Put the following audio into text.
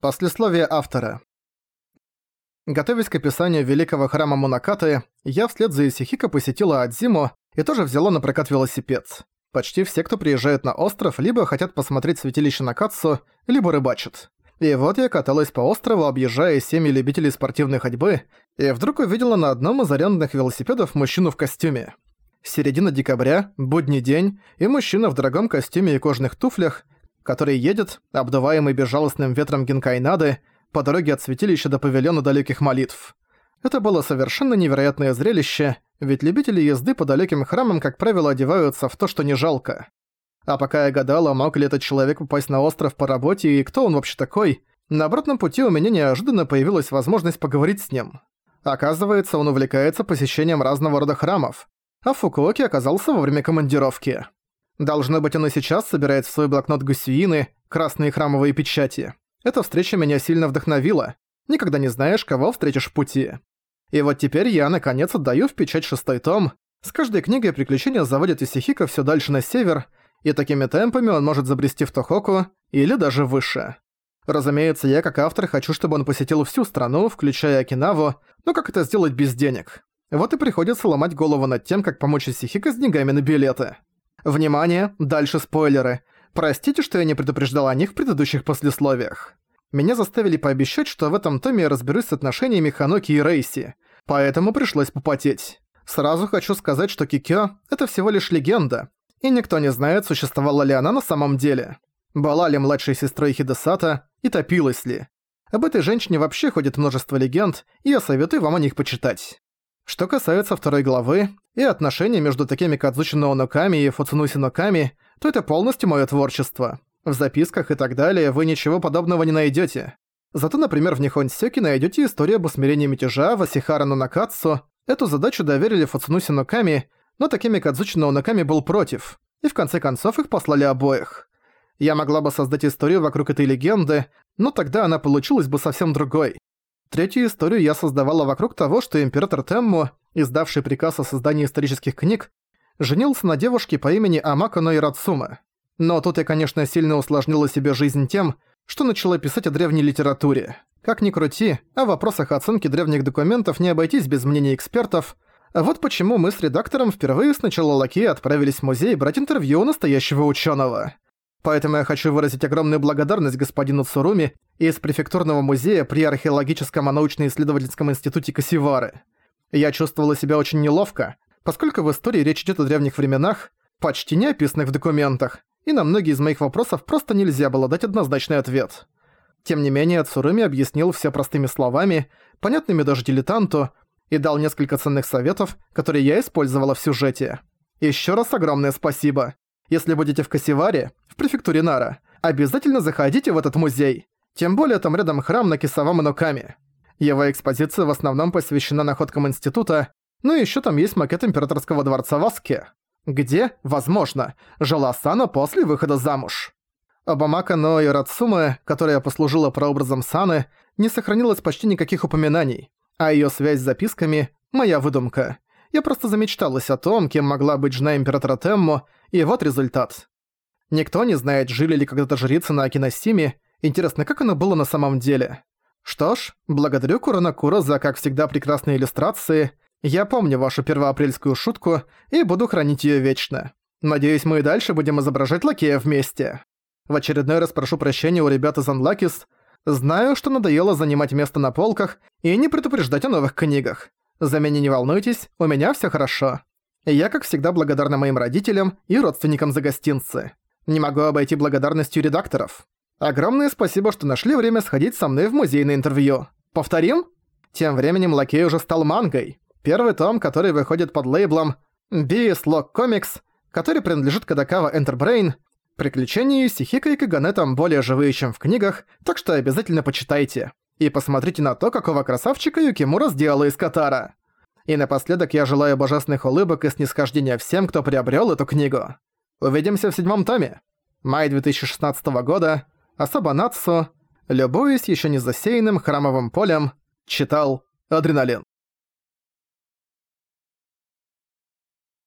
Послесловие автора. Готовясь к описанию великого храма Мунакаты, я вслед за Исихико посетила Адзиму и тоже взяла на прокат велосипед. Почти все, кто приезжает на остров, либо хотят посмотреть святилище Накатсу, либо рыбачат. И вот я каталась по острову, объезжая семьи любителей спортивной ходьбы, и вдруг увидела на одном из арендных велосипедов мужчину в костюме. Середина декабря, будний день, и мужчина в дорогом костюме и кожаных туфлях, который едет, обдуваемый безжалостным ветром Гинкайнады, по дороге от святилища до павильона далеких молитв. Это было совершенно невероятное зрелище, ведь любители езды по далеким храмам, как правило, одеваются в то, что не жалко. А пока я гадала, мог ли этот человек попасть на остров по работе и кто он вообще такой, на обратном пути у меня неожиданно появилась возможность поговорить с ним. Оказывается, он увлекается посещением разного рода храмов, а Фукуоки оказался во время командировки. Должно быть, он и сейчас собирает в свой блокнот гусюины, красные храмовые печати. Эта встреча меня сильно вдохновила. Никогда не знаешь, кого встретишь в пути. И вот теперь я, наконец, отдаю в печать шестой том. С каждой книгой приключения заводят Исихика все дальше на север, и такими темпами он может забрести в Тохоку или даже выше. Разумеется, я как автор хочу, чтобы он посетил всю страну, включая Окинаву, но как это сделать без денег? Вот и приходится ломать голову над тем, как помочь Исихика с деньгами на билеты. Внимание, дальше спойлеры. Простите, что я не предупреждал о них в предыдущих послесловиях. Меня заставили пообещать, что в этом томе я разберусь с отношениями Ханоки и Рейси, поэтому пришлось попотеть. Сразу хочу сказать, что Кикё — это всего лишь легенда, и никто не знает, существовала ли она на самом деле. Была ли младшей сестрой Хидесата и топилась ли. Об этой женщине вообще ходит множество легенд, и я советую вам о них почитать. Что касается второй главы и отношений между такими Кадзучи Нооноками и Фуцунуси Ноками, то это полностью моё творчество. В записках и так далее вы ничего подобного не найдёте. Зато, например, в Нихонсёке найдёте историю об усмирении мятежа Васихара Нонакатсу. Эту задачу доверили Фуцунуси Ноками, но такими Кадзучи Нооноками был против, и в конце концов их послали обоих. Я могла бы создать историю вокруг этой легенды, но тогда она получилась бы совсем другой. Третью историю я создавала вокруг того, что император Темму, издавший приказ о создании исторических книг, женился на девушке по имени Амако Нойрацума. Но тут я, конечно, сильно усложнила себе жизнь тем, что начала писать о древней литературе. Как ни крути, о вопросах оценки древних документов не обойтись без мнений экспертов. А вот почему мы с редактором впервые с начала отправились в музей брать интервью у настоящего ученого. Поэтому я хочу выразить огромную благодарность господину Цуруми из префектурного музея при археологическом и научно-исследовательском институте Касивары. Я чувствовала себя очень неловко, поскольку в истории речь идет о древних временах, почти не описанных в документах, и на многие из моих вопросов просто нельзя было дать однозначный ответ. Тем не менее, Цуруми объяснил все простыми словами, понятными даже дилетанту, и дал несколько ценных советов, которые я использовала в сюжете. Еще раз огромное спасибо. Если будете в Касиваре, в префектуре Нара, обязательно заходите в этот музей. Тем более там рядом храм на Кисавам Ноками. Его экспозиция в основном посвящена находкам института, но еще там есть макет императорского дворца в Аске, где, возможно, жила Сана после выхода замуж. Обамака и Рацумы, которая послужила прообразом Саны, не сохранилось почти никаких упоминаний, а ее связь с записками – моя выдумка – я просто замечталась о том, кем могла быть жена императора Теммо, и вот результат. Никто не знает, жили ли когда-то жрицы на Акиносиме, интересно, как оно было на самом деле. Что ж, благодарю Куранакура за, как всегда, прекрасные иллюстрации. Я помню вашу первоапрельскую шутку и буду хранить её вечно. Надеюсь, мы и дальше будем изображать лакея вместе. В очередной раз прошу прощения у ребят из Анлакис. Знаю, что надоело занимать место на полках и не предупреждать о новых книгах. За меня не волнуйтесь, у меня всё хорошо. Я, как всегда, благодарна моим родителям и родственникам за гостинцы. Не могу обойти благодарностью редакторов. Огромное спасибо, что нашли время сходить со мной в музейное интервью. Повторим? Тем временем Лакей уже стал мангой. Первый том, который выходит под лейблом BS Lock Comics, который принадлежит Кадакава Enterbrain. Приключения Сихика и Кагане там более живые, чем в книгах, так что обязательно почитайте. И посмотрите на то, какого красавчика Юкимура сделала из Катара. И напоследок я желаю божественных улыбок и снисхождения всем, кто приобрел эту книгу. Увидимся в седьмом томе. Май 2016 года. Особо Нацу. Любуясь еще не засеянным храмовым полем, читал Адреналин.